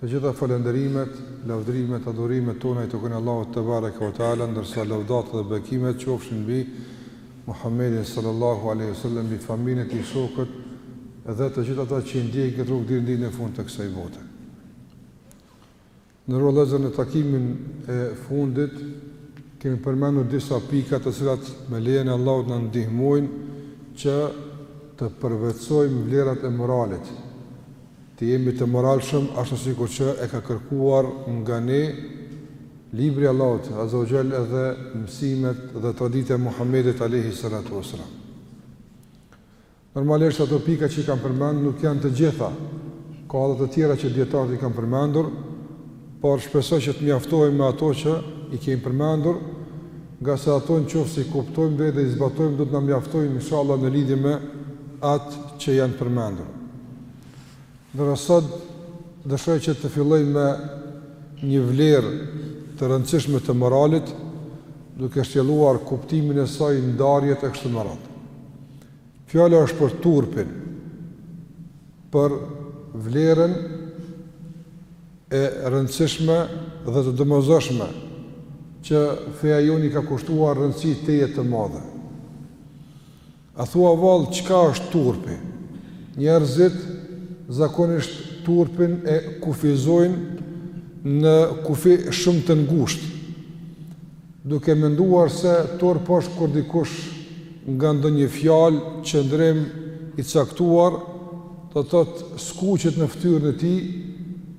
Të gjitha falënderimet, lavdrimet, adhurimet tona i takojnë Allahut te bareke ve teala, ndërsa lavdata dhe bekimet qofshin mbi Muhammedin sallallahu alaihi wasallam, mbi familjen e tij, shokët dhe të gjithë ata që e ndjekin këtë rrugë deri në ditën e fundit të kësaj bote. Vëllezër në takimin e fundit, kemi përmendur disa pika të cilat me lejën e Allahut na ndihmojnë që të përvetësojmë vlerat e moralit, Të jemi të moralshëm ashtu sikur që e ka kërkuar nga ne Libri i Allahut Azza wa Jall dhe mësimet dhe tradita e Muhamedit alayhi salatu wasalam. Normalisht ato pika që i kam përmendur nuk janë të gjitha. Ka edhe të tjera që dietarët i kanë përmendur, por shpresoj që të mjaftohemi me ato që i kemi përmendur, ngase ato në qoftë se i kuptojmë dhe dhe i zbatojmë, do të na mjaftojnë inshallah në lidhje me atë që janë përmendur. Ndërsa sot dëshoj që të filloj me një vlerë të rëndësishme të moralit, duke shtjelluar kuptimin e saj ndarjet e kështu me radhë. Fjala është për turpin, për vlerën e rëndësishme dhe të domosdoshme që feja jonë i ka kushtuar rëndësi tejet të madhe. A thua vallë çka është turpi? Njerëzit zakonisht turpin e kufizojnë në kufi shumë të ngushtë, duke menduar se turp është kur dikush nga ndonjë fjalë, qëndrim i caktuar, do të thotë skuqet në fytyrën e tij,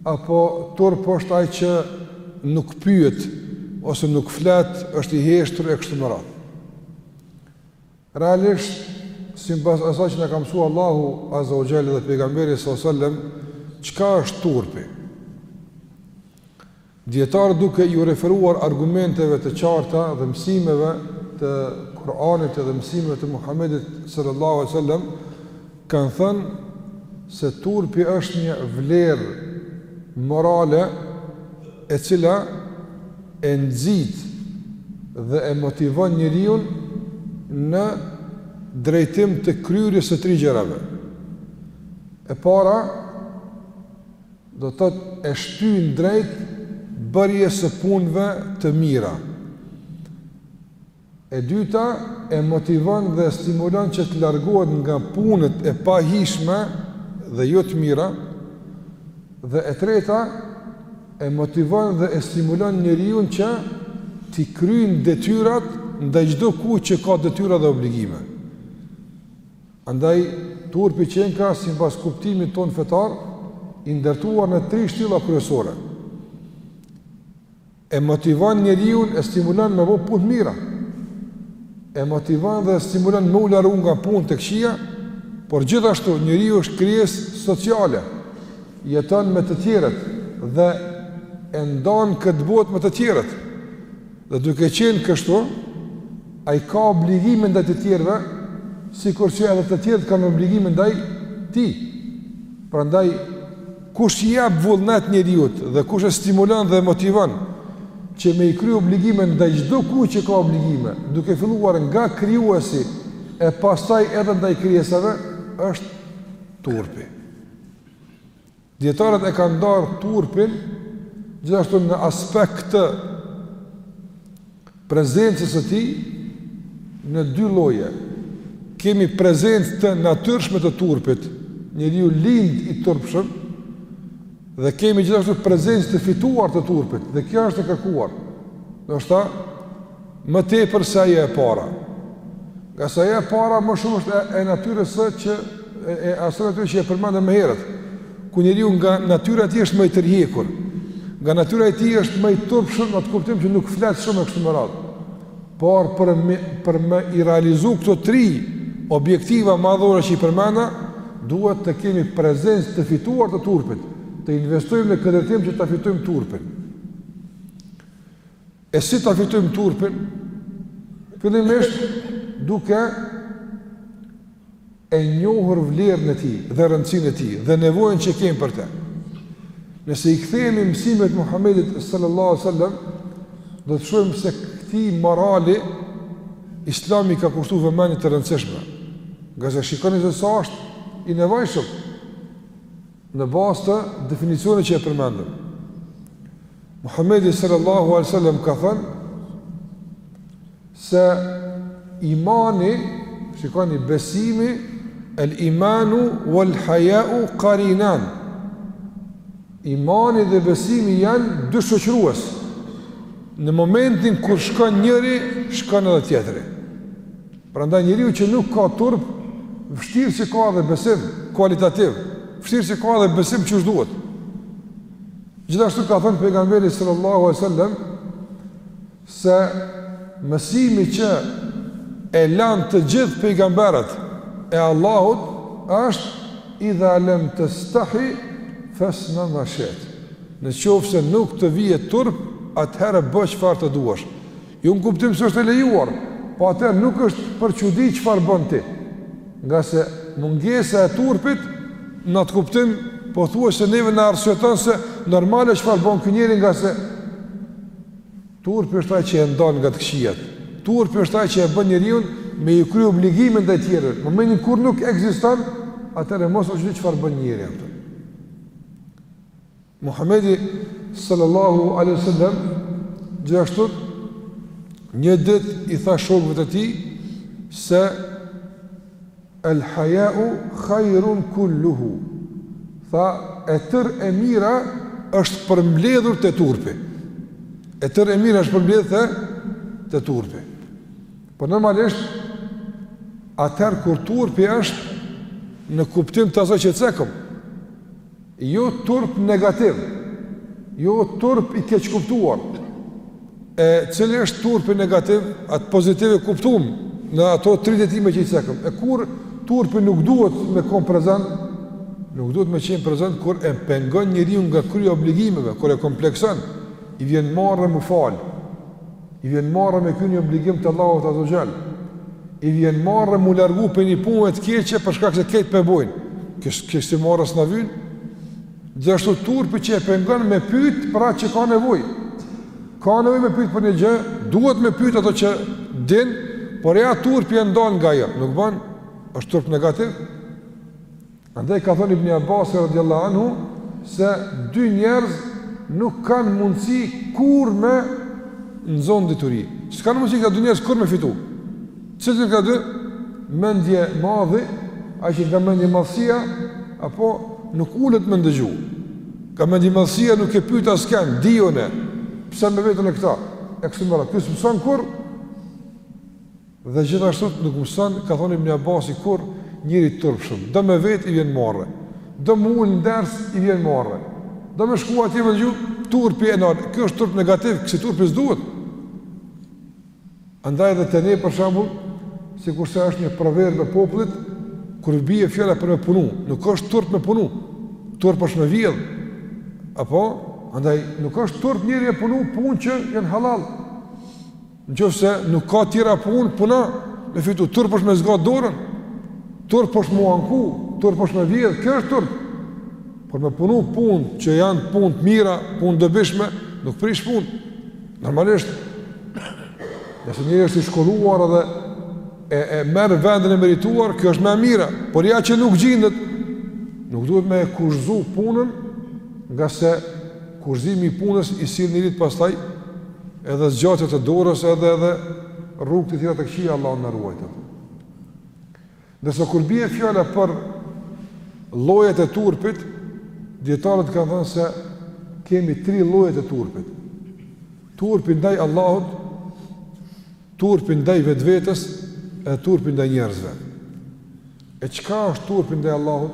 apo turp është ai që nuk pyet ose nuk flet, është i heshtur e kështu me radhë. Realisht, sipas asaj që na ka mësuar Allahu Azza wa Jall dhe pejgamberi sallallahu alaihi wasallam, çka është turpi? Dietarët duke iu referuar argumenteve të qarta dhe mësimeve të Kur'anit edhe mësimeve të Muhamedit sallallahu alaihi wasallam Kanë thënë se turpi është një vlerë morale e cila e nxit dhe e motivon njeriun në drejtim të kryerjes së tri gjërave. E para, do të thotë e shtyn drejt bërjes së punëve të mira. E dyta, e motivon dhe stimulon që të largohet nga punët e pahijshme dhe jo të mira, dhe e treta, e motivon dhe e stimulon njeriun që t'i kryin detyrat ndaj çdo kujt që ka detyra dhe obligime. Andaj, turpi qenka, sipas kuptimit tonë fetar, i ndërtuar në tri shtylla kryesore. E motivon njeriun, e stimulon me bo punë të mira. E motivon dhe e stimulon me u largu nga punë të këqija, por gjithashtu njeriu është krijesë sociale, jeton me të tjerët dhe e ndan këtë botë me të tjerët. Dhe duke qenë kështu, ai ka obligime ndaj të tjerëve, sikur që edhe të tjerët kanë obligime ndaj tij. Prandaj, Kush i jap vullnet njeriut dhe kush e stimulon dhe motivon që me i kry obligime ndaj çdo kujt që ka obligime, duke filluar nga krijuesi e pastaj edhe ndaj krijesave, është turpi. Dijetarët e kanë ndarë turpin gjithashtu në aspekt të Prezencës së tij në dy lloje. Kemi prezencë të natyrshme të turpit, njeriu lind i turpshëm dhe kemi gjithashtu prezencë të fituar të turpit dhe kjo është e kërkuar. Ndoshta më tepër se ajo e para. Ngase ajo e para më shumë është e natyrës së që e asaj natyrë që e përmenda më herët, ku njeriu nga natyra e tij është më i tërhequr, nga natyra e tij është më i turpshëm në atë kuptim që nuk flet shumë e kështu me radhë. Por për me, për me i realizu këto tri objektiva madhore që i përmenda, duhet të kemi prezencë të fituar të turpit, të investojmë në këtë drejtim që ta fitojmë turpin. E si ta fitojmë turpin? Fillimisht duke e njohur vlerën e tij dhe rëndësinë e tij dhe nevojën që kemi për të. Nëse i kthehemi mësimeve të Muhamedit sallallahu alaihi wasallam, do të shohim se këtij morali Islami i ka kushtuar vëmendje të rëndësishme. Ngase shikoni se sa është i nevojshëm Në bazë të definicionit që e përmendëm, Muhammedi sallallahu alaihi wasallam ka thënë se imani, shikoni besimi, el imanu wal haya'u qarinan. Imani dhe besimi janë dy shoqërues. Në momentin kur shkon njëri, shkon edhe tjetri. Prandaj njeriu që nuk ka turp, vështirë që ka edhe besim kualitativ, vështirë që ka edhe besim qysh duhet. Gjithashtu ka thënë pejgamberi sallallahu alaihi wasallam se mësimi që e lanë të gjithë pejgamberët e Allahut është idha lem testahi fesna ma shi'te. Në qoftë se nuk të vije turp, atëherë bë çfarë të duash. Jo në kuptim se është e lejuar, po atëherë nuk është për çudi çfarë bën ti. Ngase mungesa e turpit në atë kuptim pothuajse neve na arsyeton se normale çfarë bën ky njeri ngase turpi është ai që e ndan nga të këqijat. Turpi është ai që e bën njeriun me i kry obligimin ndaj tjerve. Në momentin kur nuk ekziston, atëherë mos u çudit çfarë bën njeriu. Muhamedi sallallahu alaihi wasallam gjithashtu një ditë i tha shokëve të tij se el hayau khairun kulluhu. Tha e tërë e mira është përmbledhur te turpi. E tërë e mira është përmbledhur te turpi. Po normalisht atëherë kur turpi është në kuptim të asaj që e cekëm, Jo turp negativ, jo turp i keqkuptuar. E cili është turpi negativ, atë pozitiv e kuptum në ato tri detime që i cekëm. E kur turpi nuk duhet me kon prezent, nuk duhet me qenë prezent kur e pengon njeriun nga kryja e obligimeve, kur e komplekson, i vjen marre m'u fal. I vjen marre me kry një obligim të Allahut Azze ue Xhel I vjen marre m'u largu prej një pune të keqe për shkak se krejt pe bojnë Kështë kësi marre s'na vyn Gjithashtu turpi që e pengon me pytë për atë që ka nevojë Ka nevojë me pytë për një gjë Duhet me pytë ata që dinë Por ja turpi e ndon nga ajo Nuk ban është turp negativ Andaj ka thënë Ibn Abasi radiallahu anhu se dy njerëz nuk kanë mundësi kurrë me nxonë dituri. S'kanë mundësi këta dy njerëz kurrë me fitu. Cilët janë këta dy, mendjemadhi, ai që nga mendjemadhësia, apo nuk ulet me ndëgju. Nga mendjemadhësia nuk e pyt askënd, di unë, pse me vet unë këta. E kësi mënyra, ky s'mëson kurrë, Dhe gjithashtu nuk mëson, ka thënë Ibn Abasi kurrë, njeri i turpshëm, do me vet i vjen marre, do m'u ulë në ders i vjen marre, do me shku atje me dëgju turpi e nalt, ky është turp negativ, kësi turpi s'duhet. Andaj edhe te ne për shembull, sikurse është një proverb i popullit, kur bie fjala për me punu, nuk është turp me punu, turp është me vjedh. Apo, andaj nuk është turp njeri me punu punë që janë halal. Në qoftë se nuk ka tjera punë, puna me fitu, turp është me zgjat dorën. Turp është me u anku, turp është me vjedh, kjo është turp. Por me punu punë që janë punë të mira, punë dobishme, nuk prish punë. Normalisht nëse njeri është i shkolluar dhe e e merr vendin e merituar, kjo është më e mira. Por ja që nuk gjendet, nuk duhet me e refuzu punën, ngase Refuzimi i punës i sill njerit pastaj edhe zgjatje të dorës edhe edhe rrugë të tjera të këqia Allahu na ruajtët. Ndërsa kur bie fjala për llojet e turpit, dijetarët kanë thënë se kemi tri llojet e turpit. Turpi ndaj Allahut, turpi ndaj vetvetes e turpi ndaj njerëzve. E çka është turpi ndaj Allahut?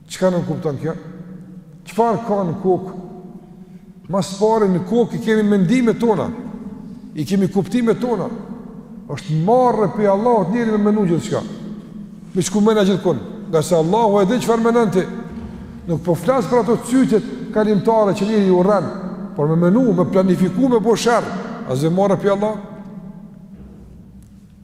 Çka nënkupton kjo? Çfarë ka në kokë? Ma s'pari në kokë i kemi mendimet tona, i kemi kuptimet tona. Është marre pi Allahut njeri me menu gjithçka. me i shku mena gjithkun. Ngase Allahu e di çfarë menan ti. Nuk po flas për ato cytjet kalimtare që njeriu urren, por me menu, me planifiku, me bo sherr. A s'është marre pi Allahut?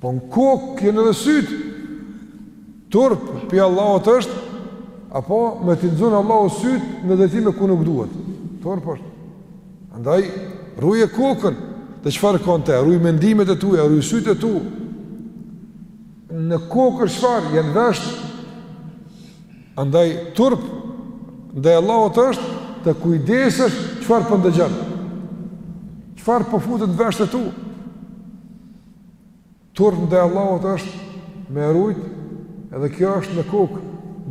Po në kokë jenë edhe sytë, turp pi Allahut është, apo me t'i nxanë Allahu sytë në drejtime ku nuk duhet. Turp është. Andaj, ruje kokën, dhe çfarë ka në te, ruj mendimet e tuja, ruj sytë e tu. Në kokë është çfarë, jenë veshtë. Andaj, turp, ndaj Allahut është, të kujdesësh çfarë po ndëgjon. Çfarë po fut te veshtë e tu. Turp ndaj Allahut është me e rujt edhe kjo është në kokë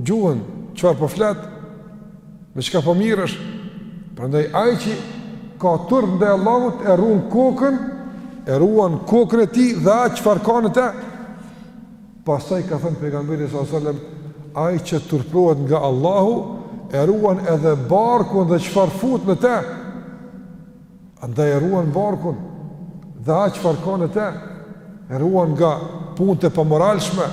gjuhën çfarë po flet, me çka po mirresh. Prandaj ai që ka turp ndaj Allahut e ruan kokën, e ruan kokën e tij dhe atë çfarë ka në të. Pastaj ka thënë pejgamberi sallallahu alajhi wasallam, ai që turpërohet nga Allahu e ruan edhe barkun dhe çfarë fut në të. Andaj e ruan barkun dhe atë çfarë ka në të, e ruan nga punët e pamoralshme,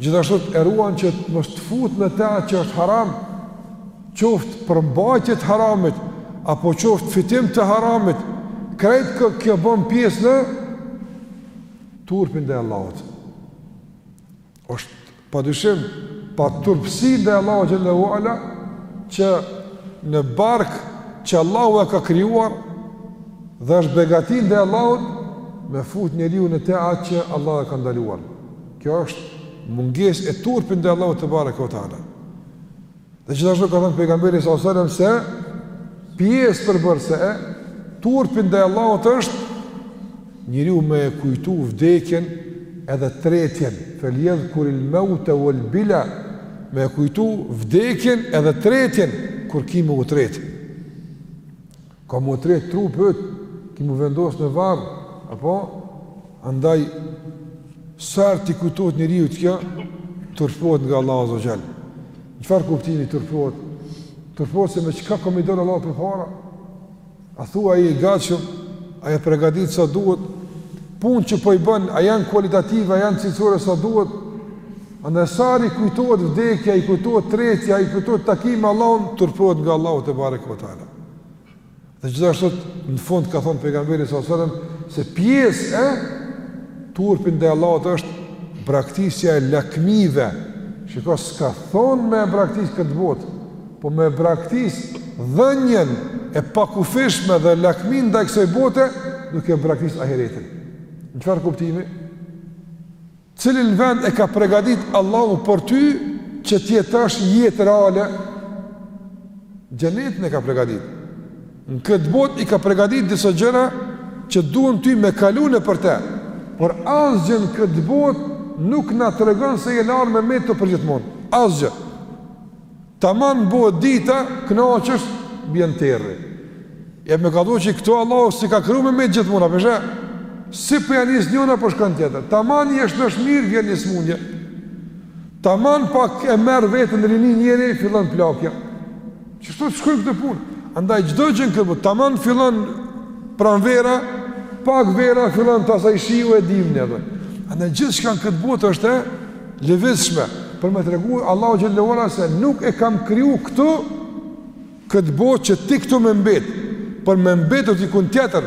gjithashtu e ruan që mos të futë në të atë që është haram, qoftë përmbajtje të haramit apo qoftë fitim të haramit, krejt kjo bën pjesë në turpin ndaj Allahut. Është pa dyshim paturpësi ndaj Allahu xhel-le ue ala që në bark që Allahu e ka krijuar dhe është begati ndaj Allahut me fut njeriu në të atë që Allahu e ka ndaluar. Kjo është mungesë e turpit ndaj Allahut tebareke ue teala. Dhe gjithashtu ka thënë pejgamberi sa selam se pjesë përbërëse e turpit ndaj Allahut është njeriu me e kujtu vdekjen edhe tretjen fel jedhkuril meute uel bila me e kujtu vdekjen edhe tretjen kur ki me u tret Ka mu tret trupi yt, ki mu vendos në varr, apo andaj sa herë t'i kujtohet njeriut kjo, turpohet nga Allahu azze ue xhel. Çfarë kuptimi turpohet? Turpohet se me çka kam me i dal Allahut përpara? A thua a je i gatshëm? A je përgatit sa duhet? Punë që po i bën, a janë kualitative, a janë cilësore sa duhet? Andaj sa herë i kujtohet vdekja, i kujtohet tretja, i kujtohet takimi me Allahun, turpohet nga Allahu tebareke ue teala. Dhe gjithashtu në fund ka thënë pejgamberi sa selam se pjesë e turpit ndaj Allahut është braktisja e lakmive. Shiko s'ka thonë me braktis këtë botë, po me braktis dhënien e pakufishme dhe lakminë ndaj kësoj bote, duke e braktis ahiretin. Në çfarë kuptimi? Cilin vend e ka pregaditë Allahu për ty që të jetosh jetë reale? Xhenetin e ka pregaditë. Në këtë botë i ka pregaditë disa gjëra që duhen ty me kalu nëpër te. Por asgjë në këtë botë nuk na tregon se jena ardh me met përgjithmonë. Asgjë. Taman bëhet dita, kënaqesh, bjen terri. E me kallzu që këto Allahu s'i ka kriju me met gjithmonë, po sheh, si po ja nis njona, po shkon tjetra. Taman je shnosh mirë, vjen një smundje. Taman pak e merr veten në rini njeri, fillon plakja. Kështu shkojnë këto punë. Andaj çdo gjë në këtë botë, taman fillon pranvera, pak vera, fillon të asaj shiu e dimni edhe. Andaj gjithçka në këtë botë është e, lëvizshme për me tregu Allahu xhele ue ala se nuk e kam kriju këtu këtë botë që ti këtu me mbet për me mbet o dikun tjetër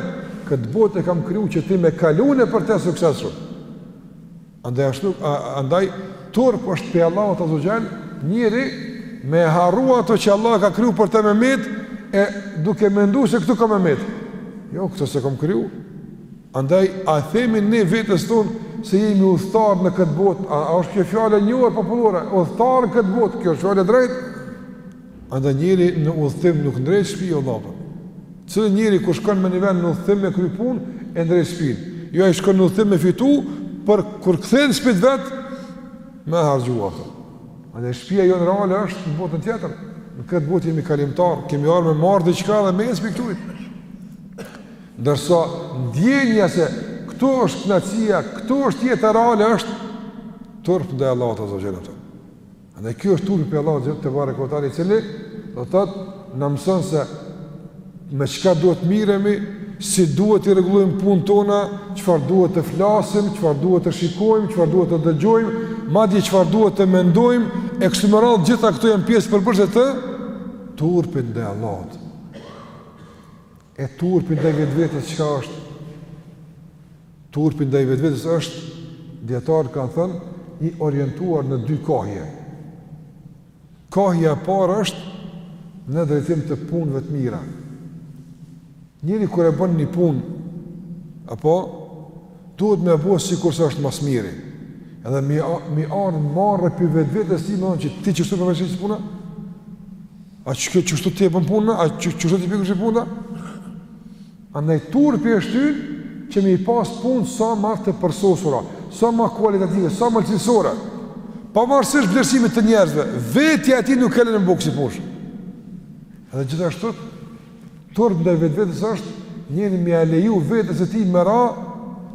këtë botë e kam kriju që ti me kalu nëpër te suksesshëm andaj ashtu andaj turp është prej Allahut azze ue xhel njeri me harru atë që Allahu e ka kriju për te me mbet e duke mendu se këtu ka me mbet jo këtë s'e kam kriju Andaj, a themi ne vetes tonë se jemi udhëtarë në këtë botë, a është kjo fjalë e njohur popullore, udhëtarë në këtë botë, kjo është fjalë e drejtë, andaj njeri në udhëtim nuk ndreq shpi o vllazën. Cili njeri kur shkon në një vend në udhëtim me kry punë, e ndreq shpinë. Jo ai shkon në udhëtim me fitu, për kur kthehet n'shpi t'vet, me harxhu atë. Andaj shpia jonë reale është në botën tjetër, në këtë botë jemi kalimtarë, kemi ardh me marrë diçka dhe me e Ndërsa ndjenja se këtu është kënaqësia, këtu është jeta reale është turp ndaj Allahut Azze ve Xhel. Andaj kjo është turpi i Allahut Tebareke ve Teala i cili do të thotë na mëson se me çka duhet miremi, si duhet të rregullojmë punët tona, çfarë duhet të flasim, çfarë duhet të shikojmë, çfarë duhet të dëgjojmë, madje çfarë duhet të mendojmë, e kështu me radhë gjitha këto janë pjesë përbërëse të turpit ndaj Allahut. E turpi ndaj vetvetes çka është? Turpi ndaj vetvetes është dijetarët kanë thënë i orientuar në dy kahje. Kahja e parë është në drejtim të punëve të mira. Njeri kur e bën një punë apo duhet me bo sikur se është më së miri. Edhe me i ardh marre prej vetvetes ti me thonë që ti qështu po ban punë? A që kjo qështu të jepën punë, a që qështu të jepën kështë punë, andaj turpi e shtyn, që me i pas punë sa ma të përsosura, sa ma kualitative, sa ma cilësore, pavarësisht vlerësimit të njerëzve, vetja e tij nuk e len me bo punë shkel e shko. Edhe gjithashtu, turp ndaj vetvetes është, njeri me ia leju vetes së tij me ra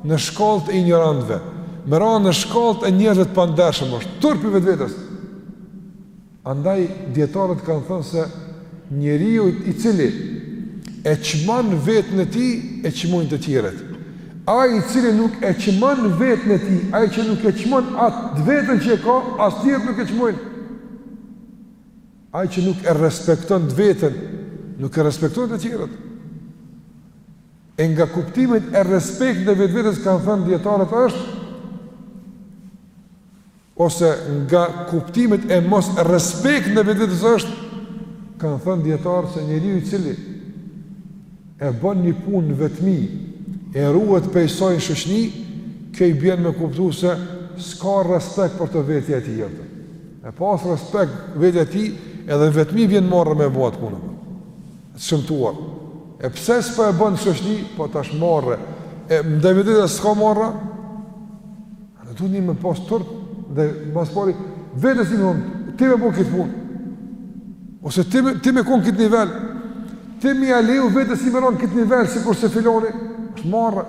në shkallët e injorantëve, me ra në shkallët e njerëzve të pandershëm është, turp i vetvetes. Andaj dijetarët kanë thënë se njeriu i cili e çmon vetën e tij e çmojnë të tjerët. Ai i cili nuk e çmon vetën e tij, ai që nuk e çmon atë vetën që e ka, as të tjerët nuk e çmojnë. Ai që nuk e respekton vetën, nuk e respekton të tjerët. E nga kuptimet e respektit ndaj vetvetes kanë thënë dijetarët është ose nga kuptimet e mosrespektit ndaj vetvetes është, kanë thënë dijetarët se njeriu i cili e bën një punë në vetëmi, e ruhet prej saj n'shoqni, kjo i bjen me kuptu se s'ka respekt për të vetja e tij. Me pas respekt vetja e tij, edhe n'vetmi i vjen marre me e bo atë punën e shëmtuar. E pse s'po e bon n'shoqni, po t'asht marre. E ndaj vetes s'ka marre, E duhet me pas turp ndaj ma s'pari, vetes me i thënë, ti me bo këtë punë, ose ti me, ti me konë n'këtë nivel, ti me ia leju vetes me ra në këtë nivel, sikurse filani, është marre,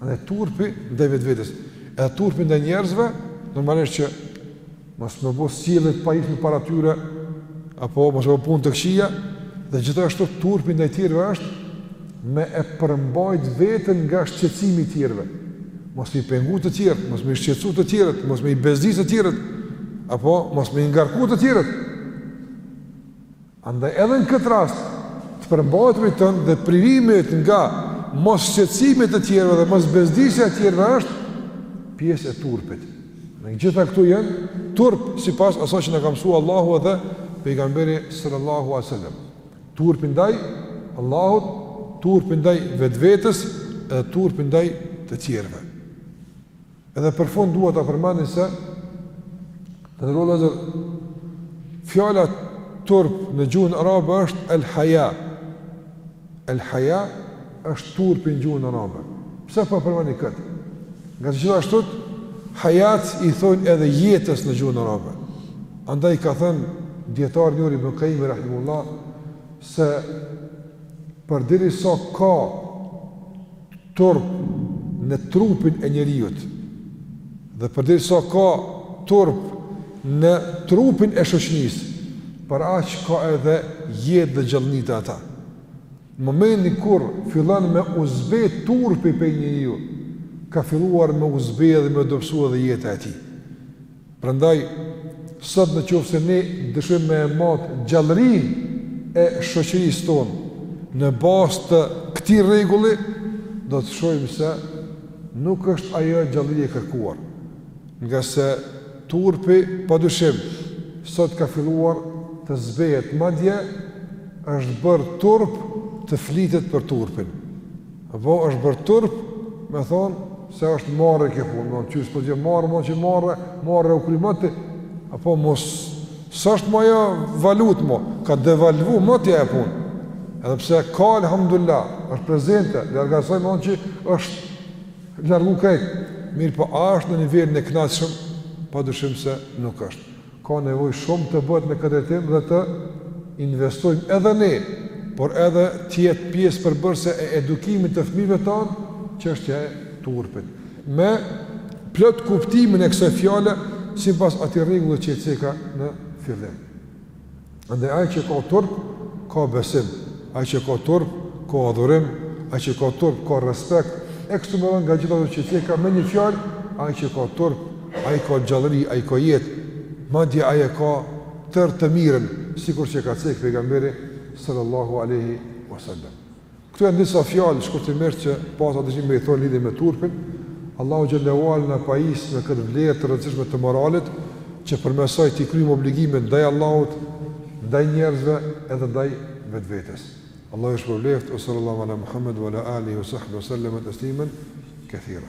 andaj turpi ndaj vetvetes, edhe turpi ndaj njerëzve, normalisht që mos me bo sjellje të pahijshme para tyre, apo mos me bo punë të këqija, dhe gjithashtu turpi ndaj tjerëve është me e përmbajt veten nga shqetësimi i tjerëve. Mos me i pengu të tjerët, mos me i shqetësu të tjerët, mos me i bezdis të tjerët, apo mos me i ngarku të tjerët. Andaj edhe në këtë rast, të përmbajturit tënë dhe privimit nga mos shqetësimi të tjerëve dhe mos bezdisja e tjerëve është pjesë e turpit. Të gjitha këto janë turp sipas asaj që na ka mësuar Allahu dhe pejgamberi sallallahu alaihi wasallam. Turpi ndaj Allahut, turpi ndaj vetvetes dhe turpi ndaj të tjerëve. Edhe për fund dua ta përmendi se të nderuar vëllezër fjala turp në gjuhën arabe është el haya. El haya është turp në gjuhën arabe. Pse po e përmendi këtë? Ngase gjithashtu hayat i thonë edhe jetës në gjuhën arabe. Andaj ka thënë dijetari i njohur ibn Qayyim rahimahullah se përderisa ka turp në trupin e njeriut, dhe përderisa ka turp në trupin e shoqënisë, për aq ka edhe jetë dhe gjallni te ata. Në momentin kur fillon me u zbe turpi prej njeriut, ka filluar me u zbe dhe me u dobësu edhe jeta e tij. Prandaj, sot në qoftë se ne dëshirojmë me e matë gjallërinë e shoqërisë tonë, në bazë të këtij rregulli, do të shohim se nuk është ajo gjallëri e kërkuar, ngase turpi, pa dyshim, sot ka filluar të zbehet, madje është bërë turp të flitet për turpin. Apo është bërë turp, me thonë se është marre kjo punë, më s'po zë marre, ma ni marre, marre u kry moti, apo mos, s'është ma ajo valutë mo, ka devalvu moti ajo punë, edhe pse ka alhamdulillah, është prezente, dhe argasoj qi është largu krejt, mirëpo a është në nivelin e knaqshëm, pa dyshim se nuk është. Ka nevojë shumë të bëhet në këtë drejtim dhe të investojmë edhe ne, por edhe të jetë pjesë përbërëse e edukimit të fëmijëve tanë çështja e turpit. Me plot kuptimin e kësaj fjale, sipas atij rregulli që e ceka në fillim. Andaj ai që ka turp, ka besim, ai që ka turp, ka adhurim, ai që ka turp, ka respekt, e kështu me rend nga gjithë ato që i ceka, me një fjallë, ai që ka turp, ai ka gjallëri, ai ka jetë, madje ai e ka tërë të mirën, sikur që ka cekë pejgamberi, sallallahu aleyhi wasallam. Këto janë disa fjalë shkurtimisht që pata dëshirë me i thonë lidhje me turpin. Allahu xhel-le ue ala na pajistë me këtë vlerë të rëndësishme të moralit, që përmes saj t'i kryejmë obligimet ndaj Allahut, ndaj njerëzve edhe ndaj vetvetes. Allahu ju shpërbleftë, wa sallallahu ala Muhammed wa ala alihi wa sahbihi wa sallam tasliman kathira.